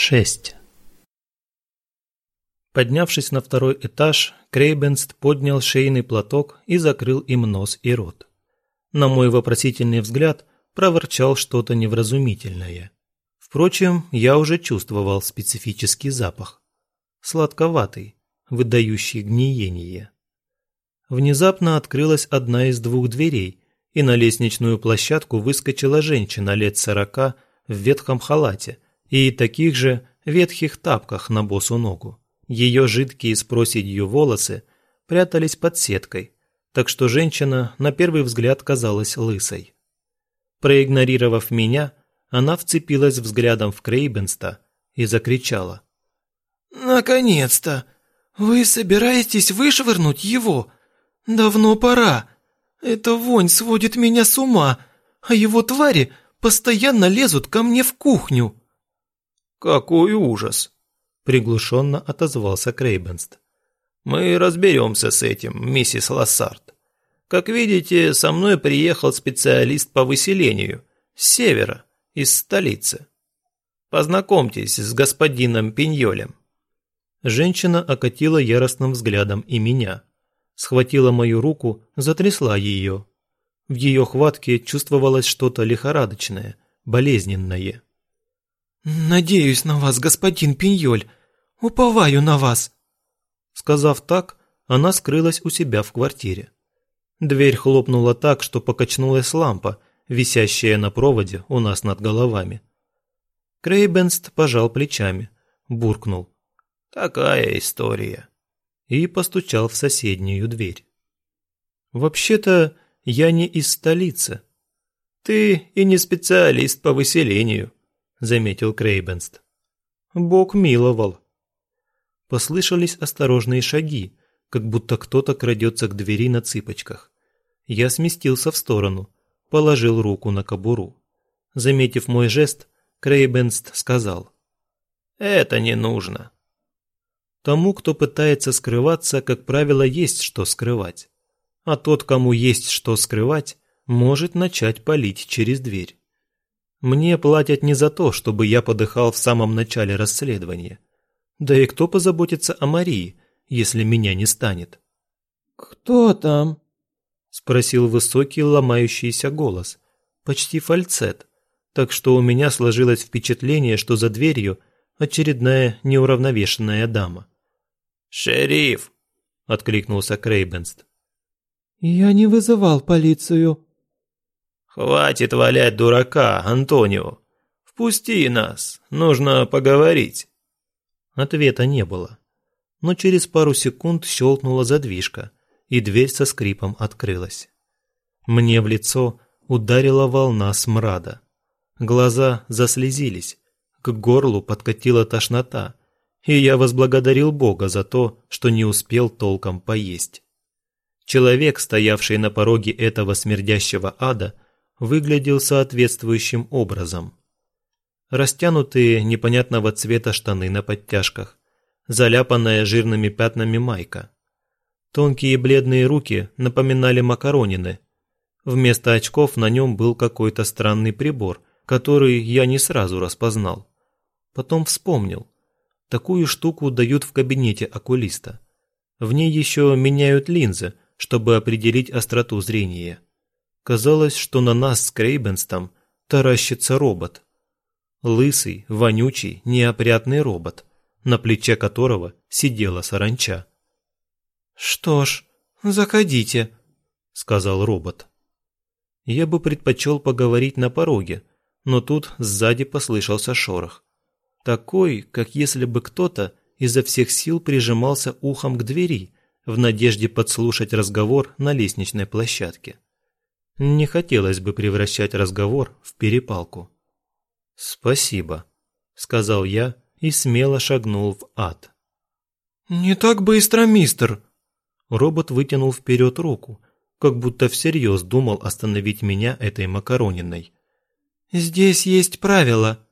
6. Поднявшись на второй этаж, Крейбенст поднял шейный платок и закрыл им нос и рот. На мой вопросительный взгляд проворчал что-то невразумительное. Впрочем, я уже чувствовал специфический запах. Сладковатый, выдающий гниение. Внезапно открылась одна из двух дверей, и на лестничную площадку выскочила женщина лет сорока в ветхом халате и таких же ветхих тапках на босу ногу. Ее жидкие с проседью волосы прятались под сеткой, так что женщина на первый взгляд казалась лысой. Проигнорировав меня, она вцепилась взглядом в Крейбенста и закричала. «Наконец-то! Вы собираетесь вышвырнуть его? Давно пора. Эта вонь сводит меня с ума, а его твари постоянно лезут ко мне в кухню». «Какой ужас!» – приглушенно отозвался Крейбенст. «Мы разберемся с этим, миссис Лассард. Как видите, со мной приехал специалист по выселению, с севера, из столицы. Познакомьтесь с господином Пиньолем». Женщина окатила яростным взглядом и меня. Схватила мою руку, затрясла ее. В ее хватке чувствовалось что-то лихорадочное, болезненное. «Надеюсь на вас, господин Пиньоль. Уповаю на вас». Сказав так, она скрылась у себя в квартире. Дверь хлопнула так, что покачнулась лампа, висящая на проводе у нас над головами. Крейбенст пожал плечами, буркнул. «Такая история» и постучал в соседнюю дверь. «Вообще-то я не из столицы. Ты и не специалист по выселению», – заметил Крейбенст. «Бог миловал». Послышались осторожные шаги, как будто кто-то крадется к двери на цыпочках. Я сместился в сторону, положил руку на кобуру. Заметив мой жест, Крейбенст сказал. «Это не нужно». Тому, кто пытается скрываться, как правило, есть что скрывать. А тот, кому есть что скрывать, может начать палить через дверь. Мне платят не за то, чтобы я подыхал в самом начале расследования. Да и кто позаботится о Марии, если меня не станет? «Кто там?» – спросил высокий ломающийся голос, почти фальцет, так что у меня сложилось впечатление, что за дверью очередная неуравновешенная дама. «Шериф!» – откликнулся Крейбенст. «Я не вызывал полицию». «Хватит валять дурака, Антонио. Впусти нас, нужно поговорить». Ответа не было. Но через пару секунд щелкнула задвижка, и дверь со скрипом открылась. Мне в лицо ударила волна смрада. Глаза заслезились, к горлу подкатила тошнота, и я возблагодарил Бога за то, что не успел толком поесть. Человек, стоявший на пороге этого смердящего ада, выглядел соответствующим образом. Растянутые непонятного цвета штаны на подтяжках, заляпанная жирными пятнами майка. Тонкие бледные руки напоминали макаронины. Вместо очков на нем был какой-то странный прибор, который я не сразу распознал. Потом вспомнил – Такую штуку дают в кабинете окулиста. В ней еще меняют линзы, чтобы определить остроту зрения. Казалось, что на нас с Крейбенстом таращится робот. Лысый, вонючий, неопрятный робот, на плече которого сидела саранча. «Что ж, заходите», — сказал робот. Я бы предпочел поговорить на пороге, но тут сзади послышался шорох. Такой, как если бы кто-то изо всех сил прижимался ухом к двери в надежде подслушать разговор на лестничной площадке. Не хотелось бы превращать разговор в перепалку. «Спасибо», — сказал я и смело шагнул в ад. «Не так быстро, мистер!» Робот вытянул вперед руку, как будто всерьез думал остановить меня этой макарониной. «Здесь есть правила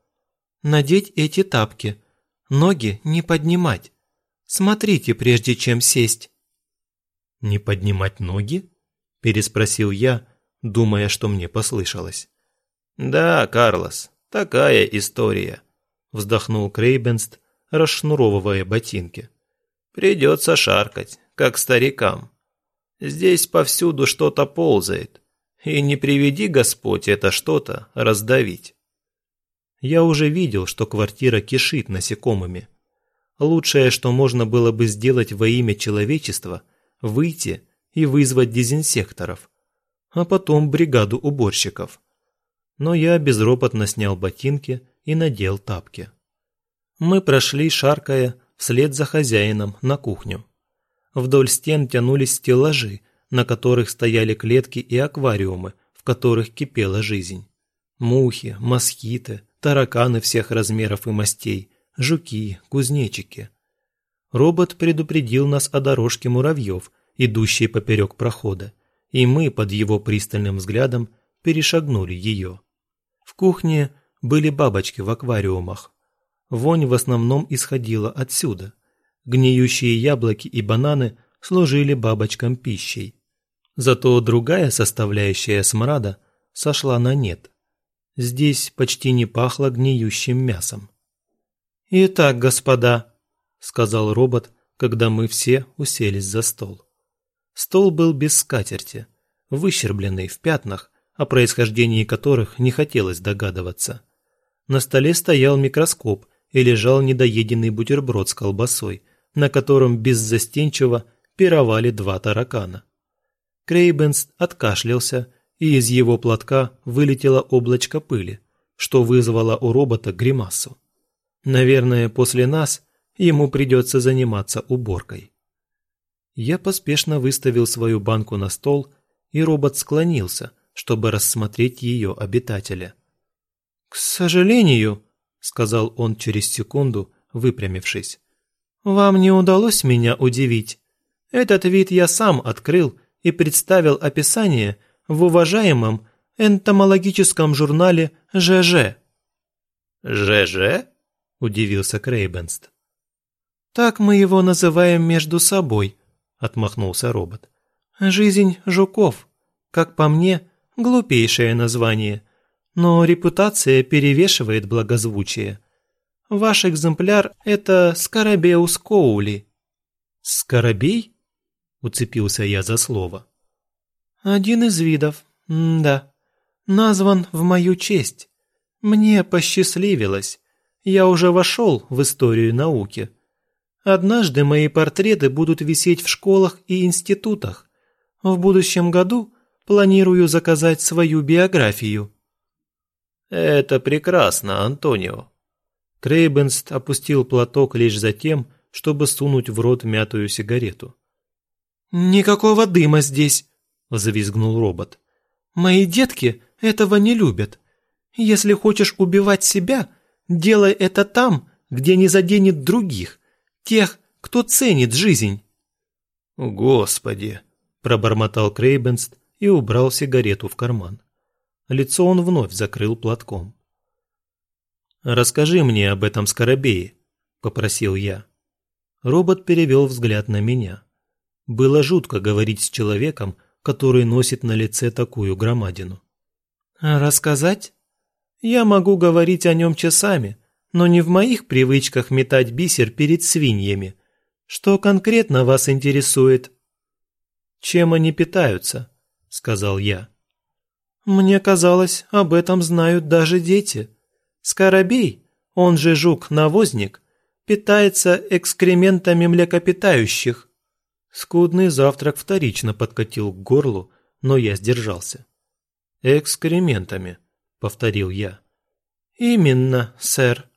надеть эти тапки, ноги не поднимать. Смотрите, прежде чем сесть». «Не поднимать ноги?» – переспросил я, думая, что мне послышалось. «Да, Карлос, такая история. вздохнул Крейбенст, расшнуровывая ботинки. Придется шаркать, как старикам. Здесь повсюду что-то ползает, и не приведи Господь это что-то раздавить. Я уже видел, что квартира кишит насекомыми. Лучшее, что можно было бы сделать во имя человечества, выйти и вызвать дезинсекторов, а потом бригаду уборщиков. Но я безропотно снял ботинки и надел тапки. Мы прошли, шаркая, вслед за хозяином на кухню. Вдоль стен тянулись стеллажи, на которых стояли клетки и аквариумы, в которых кипела жизнь. Мухи, москиты, тараканы всех размеров и мастей, жуки, кузнечики. Робот предупредил нас о дорожке муравьев, идущей поперек прохода, и мы под его пристальным взглядом перешагнули ее. В кухне были бабочки в аквариумах. Вонь в основном исходила отсюда. Гниющие яблоки и бананы служили бабочкам пищей. Зато другая составляющая смрада сошла на нет. Здесь почти не пахло гниющим мясом. «Итак, господа», — сказал робот, когда мы все уселись за стол. Стол был без скатерти, выщербленный в пятнах, о происхождении которых не хотелось догадываться. На столе стоял микроскоп и лежал недоеденный бутерброд с колбасой, на котором беззастенчиво пировали два таракана. Крейбенс откашлялся, и из его платка вылетело облачко пыли, что вызвало у робота гримасу. Наверное, после нас ему придется заниматься уборкой. Я поспешно выставил свою банку на стол, и робот склонился, чтобы рассмотреть ее обитателя. «К сожалению», — сказал он через секунду, выпрямившись, — «вам не удалось меня удивить. Этот вид я сам открыл и представил описание в уважаемом энтомологическом журнале ЖЖ». «ЖЖ?» – удивился Крейбенст. «Так мы его называем между собой», – отмахнулся робот. «Жизнь жуков. Как по мне, глупейшее название. Но репутация перевешивает благозвучие. Ваш экземпляр – это Скоробеус коули». «Скоробей?» – уцепился я за слово. «Один из видов, М да. Назван в мою честь. Мне посчастливилось. Я уже вошел в историю науки. Однажды мои портреты будут висеть в школах и институтах. В будущем году планирую заказать свою биографию». «Это прекрасно, Антонио». Крейбенст опустил платок лишь за тем, чтобы сунуть в рот мятую сигарету. «Никакого дыма здесь!» – взвизгнул робот. «Мои детки этого не любят. Если хочешь убивать себя, делай это там, где не заденет других, тех, кто ценит жизнь». «Господи!» – пробормотал Крейбенст и убрал сигарету в карман. Лицо он вновь закрыл платком. «Расскажи мне об этом скоробее», – попросил я. Робот перевел взгляд на меня. Было жутко говорить с человеком, который носит на лице такую громадину. «Рассказать? Я могу говорить о нем часами, но не в моих привычках метать бисер перед свиньями. Что конкретно вас интересует?» «Чем они питаются?» – сказал я. «Мне казалось, об этом знают даже дети. Скоробей, он же жук-навозник, питается экскрементами млекопитающих. Скудный завтрак вторично подкатил к горлу, но я сдержался. «Экскрементами», — повторил я. «Именно, сэр.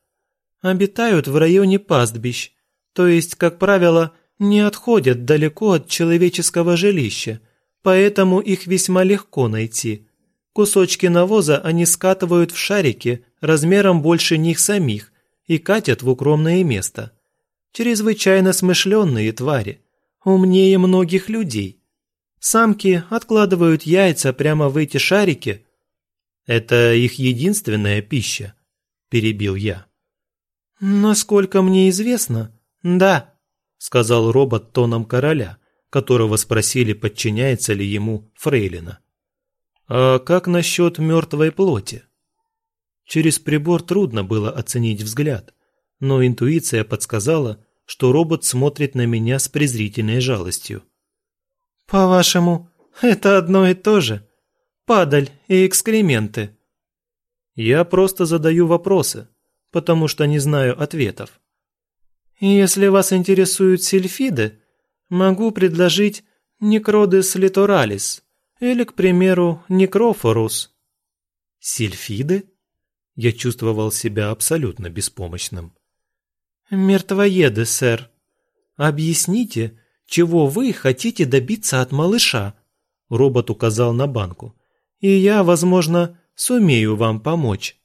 Обитают в районе пастбищ, то есть, как правило, не отходят далеко от человеческого жилища, поэтому их весьма легко найти. Кусочки навоза они скатывают в шарики размером больше них самих и катят в укромное место. Чрезвычайно смышленные твари, умнее многих людей. Самки откладывают яйца прямо в эти шарики. Это их единственная пища, перебил я. Насколько мне известно, да, сказал робот тоном короля, которого спросили, подчиняется ли ему Фрейлина. А как насчет мертвой плоти? Через прибор трудно было оценить взгляд, но интуиция подсказала, что робот смотрит на меня с презрительной жалостью. «По-вашему, это одно и то же? Падаль и экскременты?» «Я просто задаю вопросы, потому что не знаю ответов». «Если вас интересуют сильфиды, могу предложить некродес литоралис или, к примеру, некрофорус». «Сильфиды?» Я чувствовал себя абсолютно беспомощным. «Мертвоеды, сэр. Объясните, чего вы хотите добиться от малыша?» Робот указал на банку. «И я, возможно, сумею вам помочь».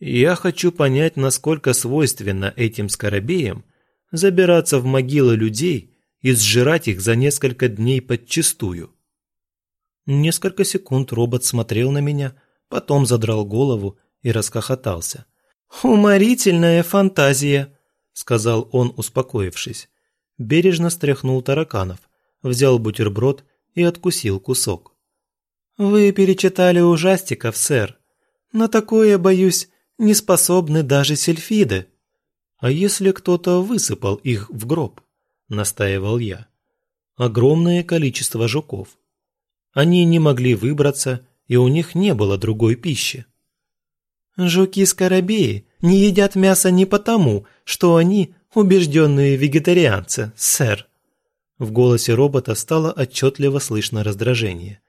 Я хочу понять, насколько свойственно этим скоробеям забираться в могилы людей и сжирать их за несколько дней подчистую. Несколько секунд робот смотрел на меня, потом задрал голову и расхохотался. «Уморительная фантазия», – сказал он, успокоившись. Бережно стряхнул тараканов, взял бутерброд и откусил кусок. «Вы перечитали ужастиков, сэр. На такое, боюсь, не способны даже сельфиды». «А если кто-то высыпал их в гроб?» – настаивал я. «Огромное количество жуков. Они не могли выбраться, и у них не было другой пищи. Жуки-скоробеи не едят мясо не потому, что они убежденные вегетарианцы, сэр. В голосе робота стало отчетливо слышно раздражение.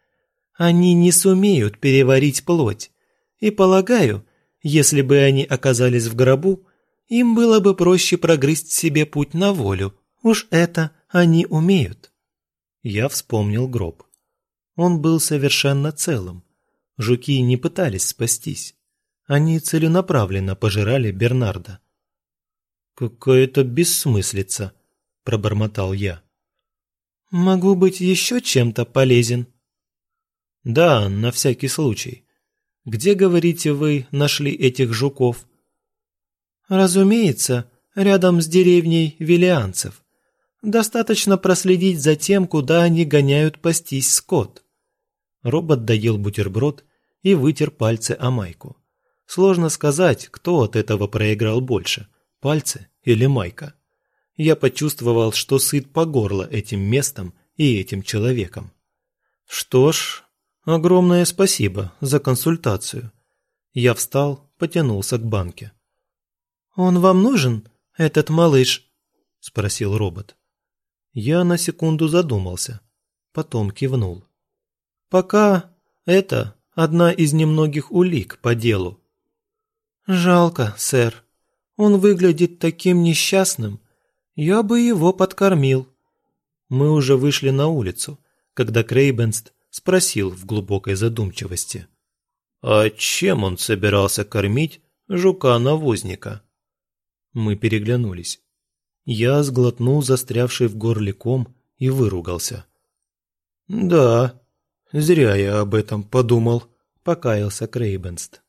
Они не сумеют переварить плоть. И полагаю, если бы они оказались в гробу, им было бы проще прогрызть себе путь на волю. Уж это они умеют. Я вспомнил гроб. Он был совершенно целым. Жуки не пытались спастись. Они целенаправленно пожирали Бернарда. «Какая-то бессмыслица», – пробормотал я. «Могу быть еще чем-то полезен?» «Да, на всякий случай. Где, говорите вы, нашли этих жуков?» «Разумеется, рядом с деревней Виллианцев. Достаточно проследить за тем, куда они гоняют пастись скот». Робот доел бутерброд и вытер пальцы о майку. Сложно сказать, кто от этого проиграл больше – пальцы или майка. Я почувствовал, что сыт по горло этим местом и этим человеком. Что ж, огромное спасибо за консультацию. Я встал, потянулся к банке. «Он вам нужен, этот малыш?» – спросил робот. Я на секунду задумался, потом кивнул. «Пока это одна из немногих улик по делу. «Жалко, сэр. Он выглядит таким несчастным. Я бы его подкормил». Мы уже вышли на улицу, когда Крейбенст спросил в глубокой задумчивости. «А чем он собирался кормить жука-навозника?» Мы переглянулись. Я сглотнул застрявший в горле ком и выругался. «Да, зря я об этом подумал», – покаялся Крейбенст.